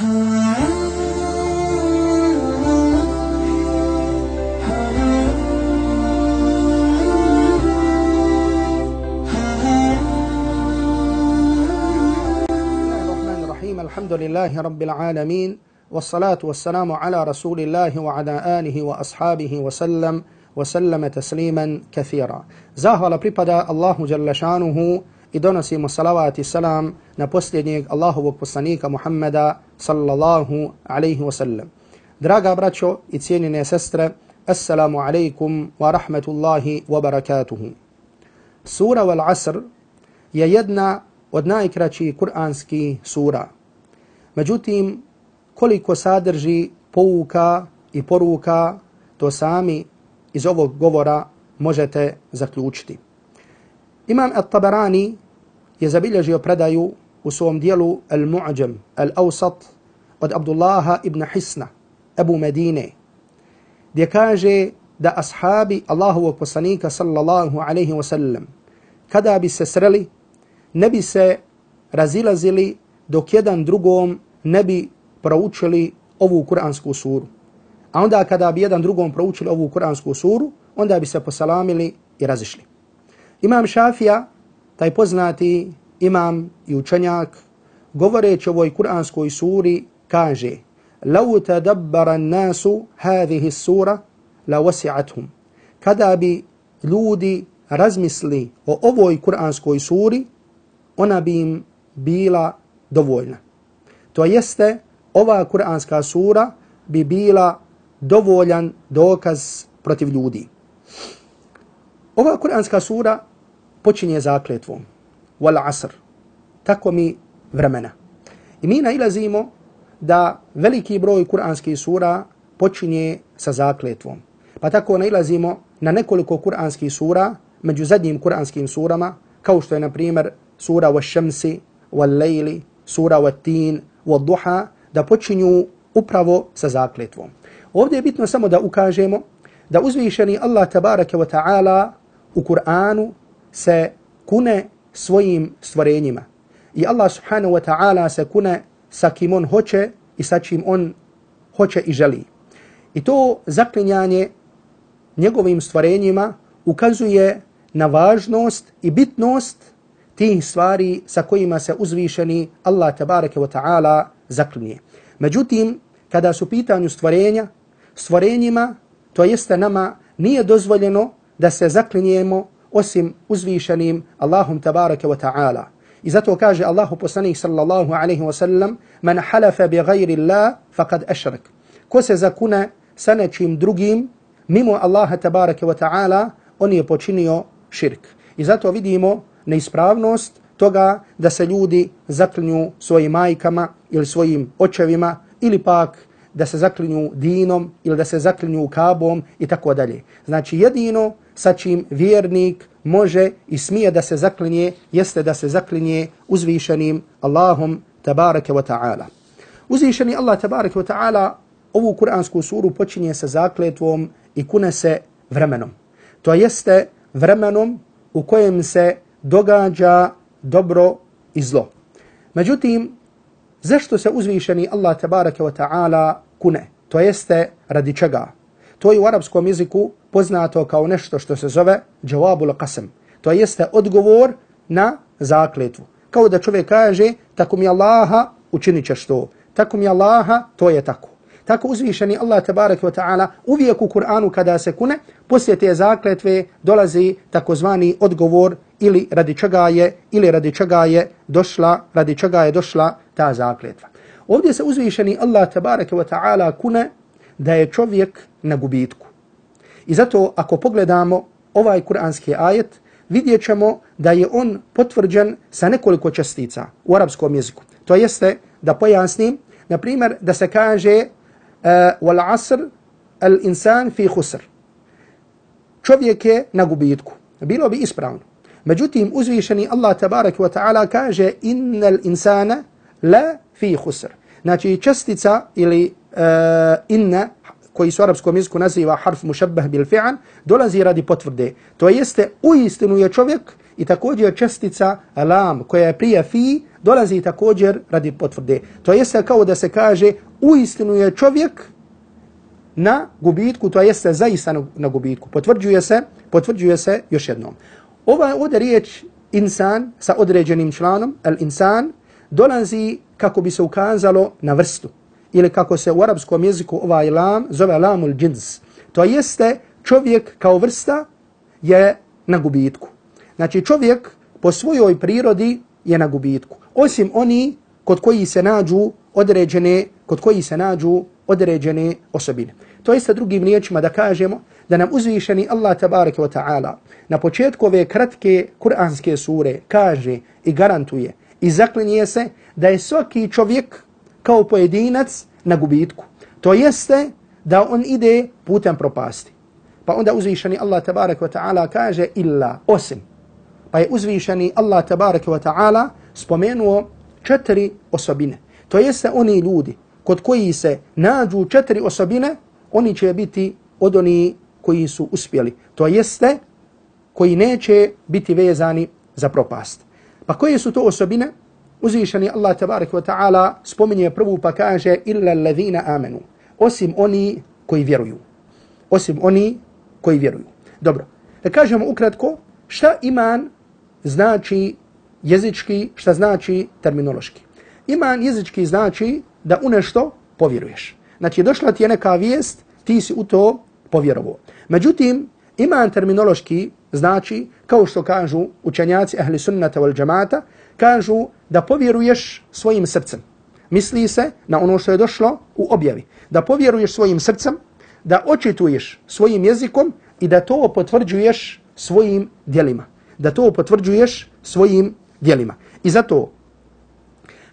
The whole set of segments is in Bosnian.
الحمد لله رب العالمين والصلاة والسلام على رسول الله وعلى آله وأصحابه وسلم وسلم تسليما كثيرا. زاهر pripada Allahu جل شانه i donosimo salavat i salam na posljednjeg Allahovog poslanika Muhammeda sallallahu alaihi wasallam. Draga braćo i cijenine sestre, assalamu alaikum wa rahmatullahi wa barakatuhu. Sura Wal Asr je jedna od najkraćih kuranskih sura. Međutim, koliko sadrži pouka i poruka, to sami iz ovog govora možete zaključiti. Imam At-Tabarani je zabilježio predaju u svom dijelu Al-Mu'ajam, Al-Awsat od Abdullaha ibn Hisna, Ebu Medine, gdje kaže da ashabi Allahovog poslanika sallallahu alaihi wa sallam kada bi se sreli, ne bi se razilazili dok jedan drugom ne bi proučili ovu kuransku suru. A onda kada bi jedan drugom proučili ovu kuransku suru, onda bi se posalamili i razišli. Imam Šafija, taj poznati imam i učenjak, govoreći o ovoj kuranskoj suri, kaže لو تدبر الناس هذه السورة لوسعتهم kada bi ljudi razmisli o ovoj kuranskoj suri, ona bi im bila dovoljna. To jeste, ova kuranska sura bi bila dovoljan dokaz protiv ljudi. Ova kuranska sura počinje zakletvom. Wal asr. Tako mi vremena. I mi nailazimo da veliki broj kuranskih sura počinje sa zakletvom. Pa tako nailazimo na nekoliko kuranskih sura među zadnjim kuranskim surama, kao što je, na primjer, sura wa šemsi, wa lejli, sura wa tin, wa duha, da počinju upravo sa zakletvom. Ovdje je bitno samo da ukažemo da uzvišeni Allah tabaraka wa ta'ala u Kur'anu se kune svojim stvorenjima. I Allah subhanahu wa ta'ala se kune sa kim on hoće i sa čim on hoće i želi. I to zaklinjanje njegovim stvorenjima ukazuje na važnost i bitnost tih stvari sa kojima se uzvišeni Allah tabareke wa ta'ala zaklinje. Međutim, kada su pitanju stvorenja, stvorenjima, to jeste nama, nije dozvoljeno da se zaklinjemo osim uzvišenim Allahum tabaraka wa ta'ala. I zato kaže Allahu poslanik sallallahu alaihi wa sallam man halafa bi gajri Allah faqad ašrak. Ko se zakune sa nečim drugim mimo Allaha tabaraka wa ta'ala on je počinio širk. I zato vidimo neispravnost toga da se ljudi zaklinju svojim majkama ili svojim očevima ili pak da se zaklinju dinom ili da se zaklinju kabom i tako dalje. Znači jedino sa čim vjernik može i smije da se zaklinje, jeste da se zaklinje uzvišenim Allahom tabaraka wa ta'ala. Uzvišeni Allah tabaraka wa ta'ala ovu kuransku suru počinje sa zakletvom i kune se vremenom. To jeste vremenom u kojem se događa dobro i zlo. Međutim, zašto se uzvišeni Allah tabaraka wa ta'ala kune? To jeste radi čega? To je u arapskom jeziku poznato kao nešto što se zove džavabul qasam. To jeste odgovor na zakletvu. Kao da čovjek kaže, tako mi Allaha učinit ćeš to. Tako mi Allaha, to je tako. Tako uzvišeni Allah tabarak wa ta'ala uvijek u Kur'anu kada se kune, poslije te zakletve dolazi takozvani odgovor ili radi čega je, ili radi čega je došla, radi čega je došla ta zakletva. Ovdje se uzvišeni Allah tabarak wa ta'ala kune da je čovjek na gubitku. I zato ako pogledamo ovaj kuranski ajet, vidjet ćemo da je on potvrđen sa nekoliko čestica u arapskom jeziku. To jeste da pojasnim, na primjer, da se kaže uh, wal asr al insan fi khusr. Čovjek je na gubitku. Bilo bi ispravno. Međutim, uzvišeni Allah tabarak wa ta'ala kaže innal insana la fi khusr. Znači, čestica ili Eh, inna koji su u arapskom jeziku naziva harf mušabbah bil fi'an, dolazi radi potvrde. To jeste, u istinu je čovjek i također čestica lam koja je prije fi dolazi također radi potvrde. To jeste kao da se kaže u istinu je čovjek na gubitku, to jeste zaista na gubitku. Potvrđuje se, potvrđuje se još jednom. Ova ovdje riječ insan sa određenim članom, el insan, dolazi kako bi se ukazalo na vrstu. Ili kako se u arapskom jeziku ovaj lam zove lamul džins. To jeste čovjek kao vrsta je na gubitku. Znači čovjek po svojoj prirodi je na gubitku. Osim oni kod koji se nađu određene, kod koji se nađu određene osobine. To jeste drugim riječima da kažemo da nam uzvišeni Allah tabaraka wa ta'ala na početku ove kratke kuranske sure kaže i garantuje i zaklinje se da je svaki čovjek kao pojedinac na gubitku. To jeste da on ide putem propasti. Pa onda uzvišeni Allah tabaraka wa ta'ala kaže illa osim. Pa je uzvišeni Allah tabaraka wa ta'ala spomenuo četiri osobine. To jeste oni ljudi kod koji se nađu četiri osobine, oni će biti od oni koji su uspjeli. To jeste koji neće biti vezani za propast. Pa koje su to osobine? Uzvišeni Allah tabarik wa ta'ala spominje prvu pa kaže illa allazina amenu. Osim oni koji vjeruju. Osim oni koji vjeruju. Dobro. Da kažemo ukratko šta iman znači jezički, šta znači terminološki. Iman jezički znači da u nešto povjeruješ. Znači došla ti je neka vijest, ti si u to povjerovao. Međutim, iman terminološki znači, kao što kažu učenjaci ahli sunnata wal džamata, kažu da povjeruješ svojim srcem. Misli se na ono što je došlo u objavi. Da povjeruješ svojim srcem, da očituješ svojim jezikom i da to potvrđuješ svojim dijelima. Da to potvrđuješ svojim dijelima. I zato,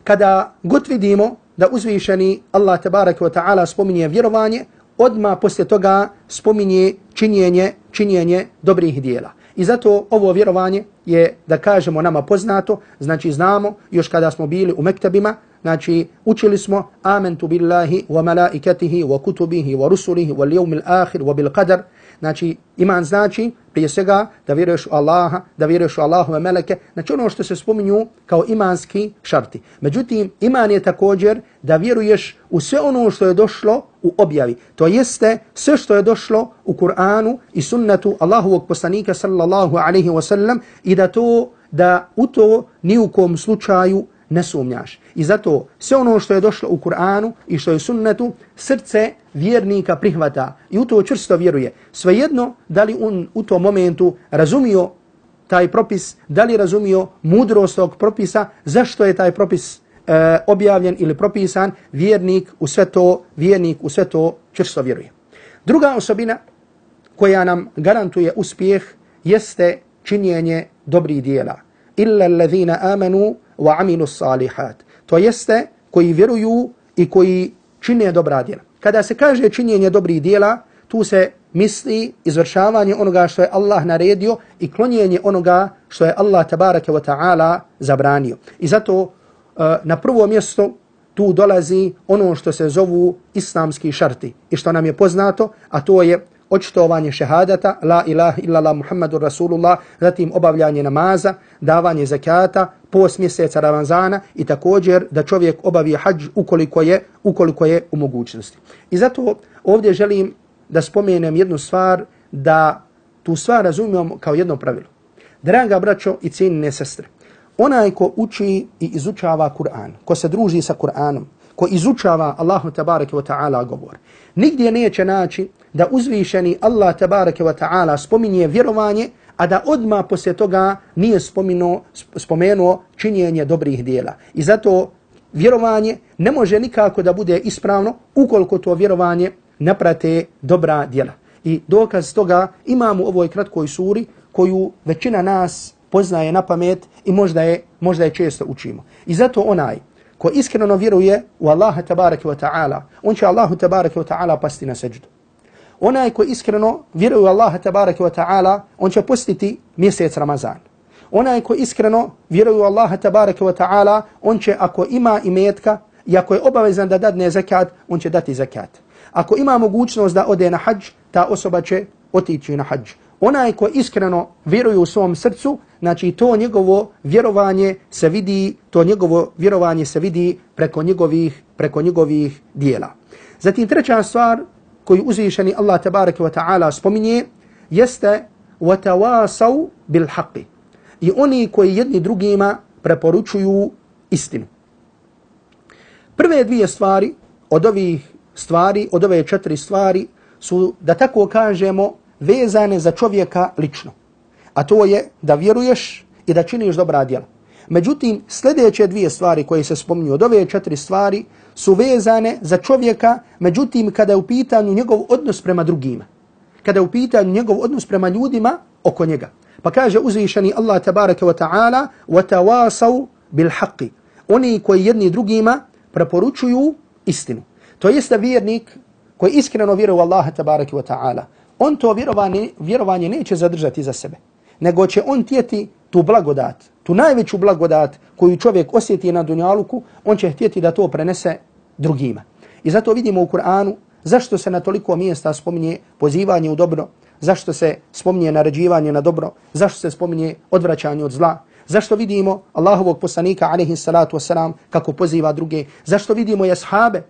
kada god vidimo da uzvišeni Allah tabaraka wa ta'ala spominje vjerovanje, odma poslije toga spominje činjenje, činjenje dobrih dijela. I zato ovo vjerovanje je, da kažemo, nama poznato, znači znamo, još kada smo bili u mektabima, znači učili smo amentu billahi wa malaikatihi wa kutubihi wa rusulihi wa yawmil akhir wa bil qadar, Znači, iman znači prije svega da vjeruješ u Allaha, da vjeruješ u Allahove meleke, znači ono što se spominju kao imanski šarti. Međutim, iman je također da vjeruješ u sve ono što je došlo u objavi. To jeste sve što je došlo u Kur'anu i sunnetu Allahovog poslanika sallallahu alaihi wasallam i da to da u to ni u kom slučaju ne sumnjaš. I zato sve ono što je došlo u Kur'anu i što je sunnetu, srce vjernika prihvata i u to čvrsto vjeruje. Svejedno da li on u tom momentu razumio taj propis, da li razumio mudrost tog propisa, zašto je taj propis e, objavljen ili propisan, vjernik u sve to, vjernik u sve to čvrsto vjeruje. Druga osobina koja nam garantuje uspjeh jeste činjenje dobrih dijela. Illa allazina amanu wa amilu salihat. To jeste koji vjeruju i koji čine dobra djela. Kada se kaže činjenje dobrih djela, tu se misli izvršavanje onoga što je Allah naredio i klonjenje onoga što je Allah tabaraka wa ta'ala zabranio. I zato uh, na prvo mjesto tu dolazi ono što se zovu islamski šarti i što nam je poznato, a to je očitovanje šehadata, la ilaha illallah muhammadur rasulullah, zatim obavljanje namaza, davanje zakata, post mjeseca Ramazana i također da čovjek obavi hađ ukoliko je, ukoliko je u mogućnosti. I zato ovdje želim da spomenem jednu stvar, da tu stvar razumijemo kao jedno pravilo. Draga braćo i cijenine sestre, onaj ko uči i izučava Kur'an, ko se druži sa Kur'anom, ko izučava Allahu tabaraka wa ta'ala govor, nigdje neće naći da uzvišeni Allah tabaraka wa ta'ala spominje vjerovanje, a da odma poslije toga nije spomenuo, spomenuo činjenje dobrih dijela. I zato vjerovanje ne može nikako da bude ispravno ukoliko to vjerovanje naprate dobra dijela. I dokaz toga imamo u ovoj kratkoj suri koju većina nas poznaje na pamet i možda je, možda je često učimo. I zato onaj ko iskreno vjeruje u Allaha tabaraka wa ta'ala, on će Allahu tabaraka wa ta'ala pasti na seđdu. Onaj ko iskreno vjeruje u Allaha tabaraka wa ta'ala, on će postiti mjesec Ramazan. Onaj ko iskreno vjeruje u Allaha tabaraka wa ta'ala, on će ako ima imetka i ako je obavezan da dadne zakat, on će dati zakat. Ako ima mogućnost da ode na hađ, ta osoba će otići na hađ onaj ko iskreno vjeruje u svom srcu, znači to njegovo vjerovanje se vidi, to njegovo vjerovanje se vidi preko njegovih, preko njegovih dijela. Zatim treća stvar koju uzvišeni Allah tabaraka wa ta'ala spominje jeste وَتَوَاسَوْ بِالْحَقِّ I oni koji jedni drugima preporučuju istinu. Prve dvije stvari od ovih stvari, od ove četiri stvari su, da tako kažemo, vezane za čovjeka lično. A to je da vjeruješ i da činiš dobra djela. Međutim, sljedeće dvije stvari koje se spominju od ove četiri stvari su vezane za čovjeka, međutim, kada je u pitanju njegov odnos prema drugima. Kada je u pitanju njegov odnos prema ljudima oko njega. Pa kaže uzvišeni Allah tabaraka wa ta'ala وَتَوَاسَوْ بِالْحَقِّ Oni koji jedni drugima preporučuju istinu. To jeste vjernik koji iskreno vjeruje u Allaha tabaraka wa ta'ala. On to vjerovanje, vjerovanje neće zadržati za sebe, nego će on tijeti tu blagodat, tu najveću blagodat koju čovjek osjeti na dunjaluku, on će htjeti da to prenese drugima. I zato vidimo u Kur'anu zašto se na toliko mjesta spominje pozivanje u dobro, zašto se spominje naređivanje na dobro, zašto se spominje odvraćanje od zla, zašto vidimo Allahovog poslanika alaihi salatu wasalam kako poziva druge, zašto vidimo jashabe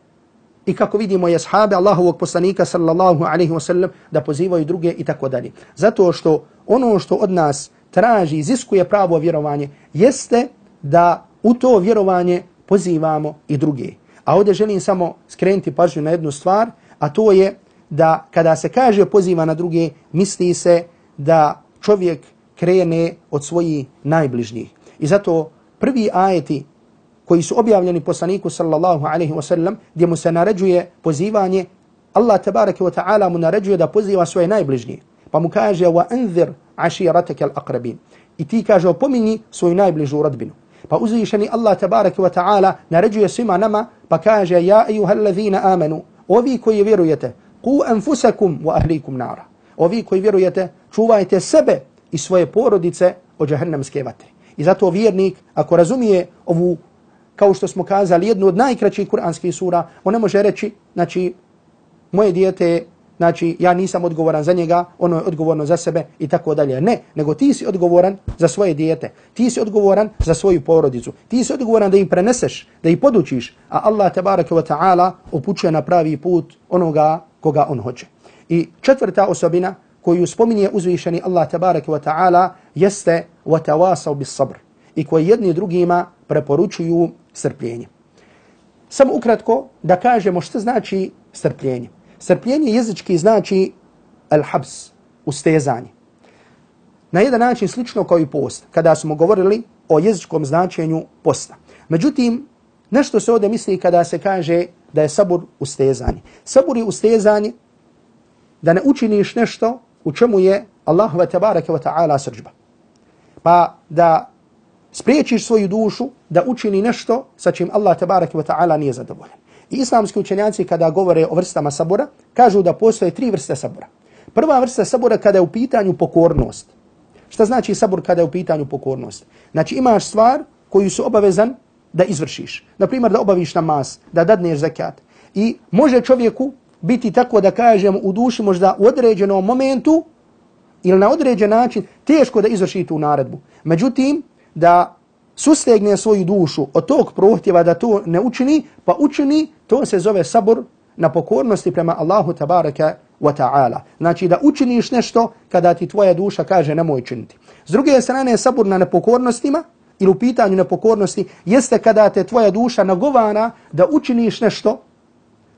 i kako vidimo je sahabe Allahovog poslanika sallallahu alaihi wasallam da pozivaju druge i tako dalje. Zato što ono što od nas traži, iziskuje pravo vjerovanje, jeste da u to vjerovanje pozivamo i druge. A ovdje želim samo skrenuti pažnju na jednu stvar, a to je da kada se kaže poziva na druge, misli se da čovjek krene od svojih najbližnjih. I zato prvi ajeti koji su objavljeni poslaniku sallallahu alaihi wa sallam, gdje mu se naređuje pozivanje, Allah tabaraka wa ta'ala mu naređuje da poziva svoje najbližnije. Pa mu kaže, wa anzir aširatake al-aqrabin. I ti kaže, opominji svoju najbližu rodbinu. Pa uzvišeni Allah tabaraka wa ta'ala naređuje svima nama, pa kaže, ja ejuhal ladhina amanu, ovi koji vjerujete, ku anfusakum wa ahlikum nara. Ovi koji vjerujete, čuvajte sebe i svoje porodice od jahannamske vatre. I zato vjernik, ako razumije ovu, kao što smo kazali, jednu od najkraćih kuranskih sura, on ne može reći, znači, moje dijete znači ja nisam odgovoran za njega, ono je odgovorno za sebe i tako dalje. Ne, nego ti si odgovoran za svoje dijete. Ti si odgovoran za svoju porodicu. Ti si odgovoran da im preneseš, da ih podučiš, a Allah tabaraka wa ta'ala upućuje na pravi put onoga koga on hoće. I četvrta osobina koju spominje uzvišeni Allah tabaraka wa ta'ala jeste وَتَوَاسَوْ بِالصَّبْرِ i koji jedni drugima preporučuju strpljenje. Samo ukratko da kažemo što znači strpljenje. Strpljenje jezički znači al-habs, ustezanje. Na jedan način slično kao i post, kada smo govorili o jezičkom značenju posta. Međutim, nešto se ovdje misli kada se kaže da je sabur ustezanje. Sabur je ustezanje da ne učiniš nešto u čemu je Allahova tabaraka wa ta'ala srđba. Pa da spriječiš svoju dušu da učini nešto sa čim Allah tabarak wa ta'ala nije zadovoljen. I islamski učenjaci kada govore o vrstama sabora, kažu da postoje tri vrste sabora. Prva vrsta sabora kada je u pitanju pokornost. Šta znači sabor kada je u pitanju pokornost? Znači imaš stvar koju su obavezan da izvršiš. Naprimjer da obaviš namaz, da dadneš zakat. I može čovjeku biti tako da kažem u duši možda u određenom momentu ili na određen način teško da izvrši tu naredbu. Međutim, da sustegne svoju dušu od tog prohtjeva da to ne učini, pa učini, to se zove sabor na pokornosti prema Allahu tabaraka wa ta'ala. Znači da učiniš nešto kada ti tvoja duša kaže nemoj činiti. S druge strane, sabor na nepokornostima ili u pitanju nepokornosti jeste kada te tvoja duša nagovana da učiniš nešto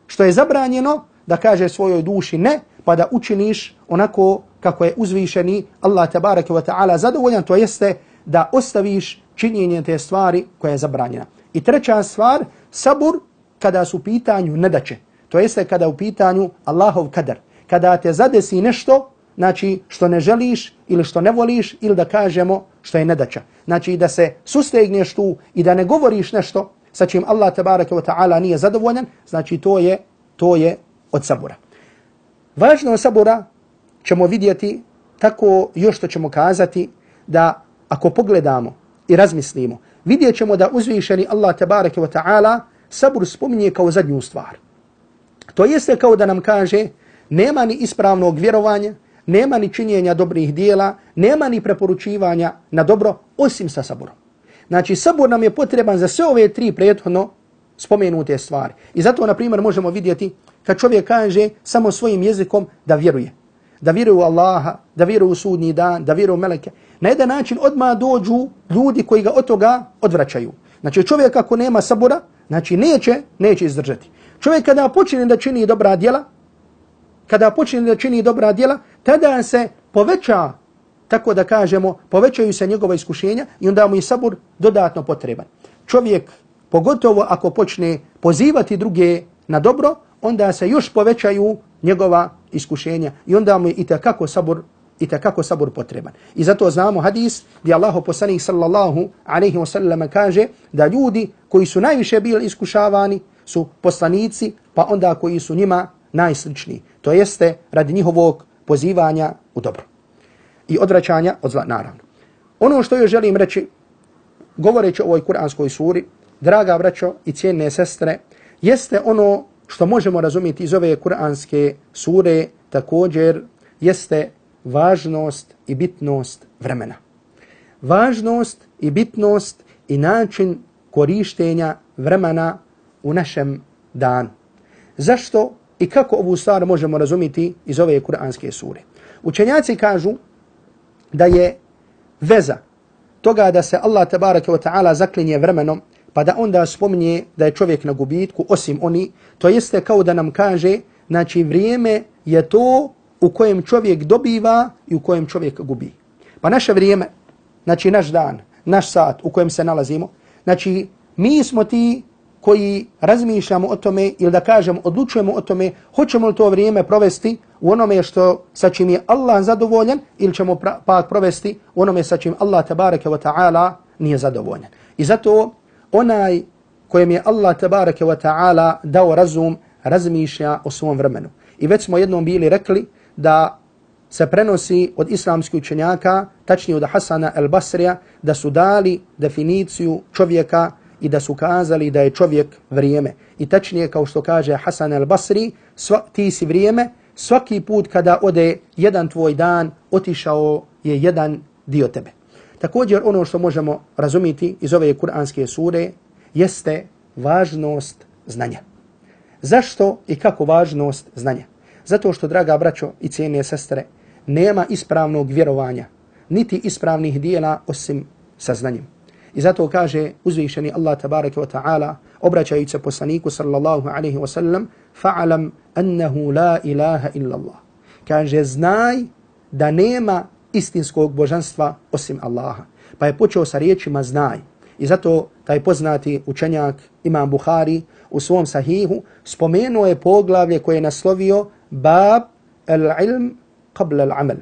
što je zabranjeno, da kaže svojoj duši ne, pa da učiniš onako kako je uzvišeni Allah tabaraka wa ta'ala zadovoljan, to jeste da ostaviš činjenje te stvari koja je zabranjena. I treća stvar, sabur kada su u pitanju nedaće. To jeste kada u pitanju Allahov kadar. Kada te zadesi nešto, znači što ne želiš ili što ne voliš ili da kažemo što je nedaća. Znači da se sustegneš tu i da ne govoriš nešto sa čim Allah tabaraka wa ta'ala nije zadovoljan, znači to je, to je od sabura. Važno sabura ćemo vidjeti tako još što ćemo kazati da ako pogledamo i razmislimo, vidjet ćemo da uzvišeni Allah tabareke wa ta'ala sabur spominje kao zadnju stvar. To jeste kao da nam kaže nema ni ispravnog vjerovanja, nema ni činjenja dobrih dijela, nema ni preporučivanja na dobro, osim sa saburom. Znači, sabur nam je potreban za sve ove tri prethodno spomenute stvari. I zato, na primjer, možemo vidjeti kad čovjek kaže samo svojim jezikom da vjeruje. Da vjeruju u Allaha, da vjeruju u sudnji dan, da vjeruju u meleke. Na jedan način odma dođu ljudi koji ga od toga odvraćaju. Znači, čovjek ako nema sabura, znači neće, neće izdržati. Čovjek kada počne da čini dobra djela, kada počne da čini dobra djela, tada se poveća, tako da kažemo, povećaju se njegova iskušenja i onda mu je sabur dodatno potreban. Čovjek, pogotovo ako počne pozivati druge na dobro, onda se još povećaju njegova iskušenja i onda mu je i takako sabor i takako sabor potreban. I zato znamo hadis gdje Allah poslanik sallallahu alaihi wa sallam kaže da ljudi koji su najviše bili iskušavani su poslanici, pa onda koji su njima najsličniji. To jeste radi njihovog pozivanja u dobro. I odvraćanja od zla, naravno. Ono što još želim reći, govoreći o ovoj kuranskoj suri, draga braćo i cijenne sestre, jeste ono što možemo razumjeti iz ove kuranske sure, također jeste važnost i bitnost vremena. Važnost i bitnost i način korištenja vremena u našem danu. Zašto i kako ovu stvar možemo razumjeti iz ove kuranske sure? Učenjaci kažu da je veza toga da se Allah tabaraka wa ta'ala zaklinje vremenom pa da onda spominje da je čovjek na gubitku osim oni, to jeste kao da nam kaže znači vrijeme je to u kojem čovjek dobiva i u kojem čovjek gubi. Pa naše vrijeme, znači naš dan, naš sat u kojem se nalazimo, znači mi smo ti koji razmišljamo o tome ili da kažem odlučujemo o tome hoćemo li to vrijeme provesti u onome što sa čim je Allah zadovoljan ili ćemo pak provesti u onome sa čim Allah tabaraka wa ta'ala nije zadovoljan. I zato onaj kojem je Allah tabaraka wa ta'ala dao razum razmišlja o svom vremenu. I već smo jednom bili rekli da se prenosi od islamskih učenjaka, tačnije od Hasana el-Basrija, da su dali definiciju čovjeka i da su kazali da je čovjek vrijeme. I tačnije kao što kaže Hasan el-Basri, ti si vrijeme, svaki put kada ode jedan tvoj dan, otišao je jedan dio tebe. Također ono što možemo razumiti iz ove kuranske sure jeste važnost znanja. Zašto i kako važnost znanja? Zato što, draga braćo i cijene sestre, nema ispravnog vjerovanja, niti ispravnih dijela osim sa znanjem. I zato kaže uzvišeni Allah tabaraka wa ta'ala, obraćajući se poslaniku sallallahu alaihi wa sallam, fa'alam annahu la ilaha illa Allah. Kaže, znaj da nema istinskog božanstva osim Allaha. Pa je počeo sa riječima znaj. I zato taj poznati učenjak Imam Buhari u svom sahihu spomenuo je poglavlje koje je naslovio bab al-ilm qabla al-amal.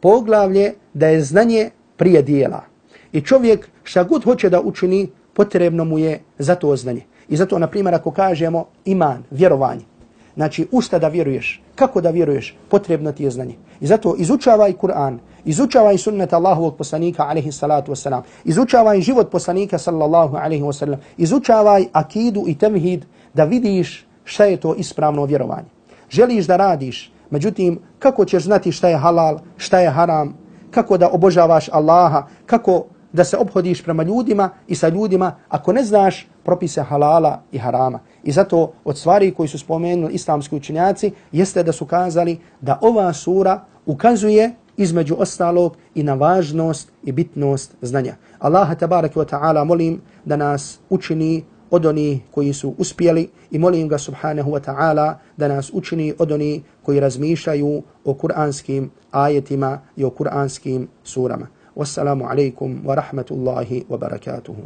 Poglavlje da je znanje prije dijela. I čovjek šta god hoće da učini, potrebno mu je za to znanje. I zato, na primjer, ako kažemo iman, vjerovanje, znači usta da vjeruješ, kako da vjeruješ, potrebno ti je znanje. I zato izučavaj Kur'an, izučavaj sunnet Allahovog poslanika, alaihi salatu wasalam, izučavaj život poslanika, sallallahu alaihi wasalam, izučavaj akidu i temhid da vidiš šta je to ispravno vjerovanje. Želiš da radiš, međutim, kako ćeš znati šta je halal, šta je haram, kako da obožavaš Allaha, kako da se obhodiš prema ljudima i sa ljudima ako ne znaš propise halala i harama. I zato od stvari koji su spomenuli islamski učenjaci jeste da su kazali da ova sura ukazuje između ostalog i na važnost i bitnost znanja. Allaha tabaraka wa ta'ala molim da nas učini od oni koji su uspjeli i molim ga subhanahu wa ta'ala da nas učini od oni koji razmišljaju o kuranskim ajetima i o kuranskim surama. Wassalamu alaikum wa rahmatullahi wa barakatuhu.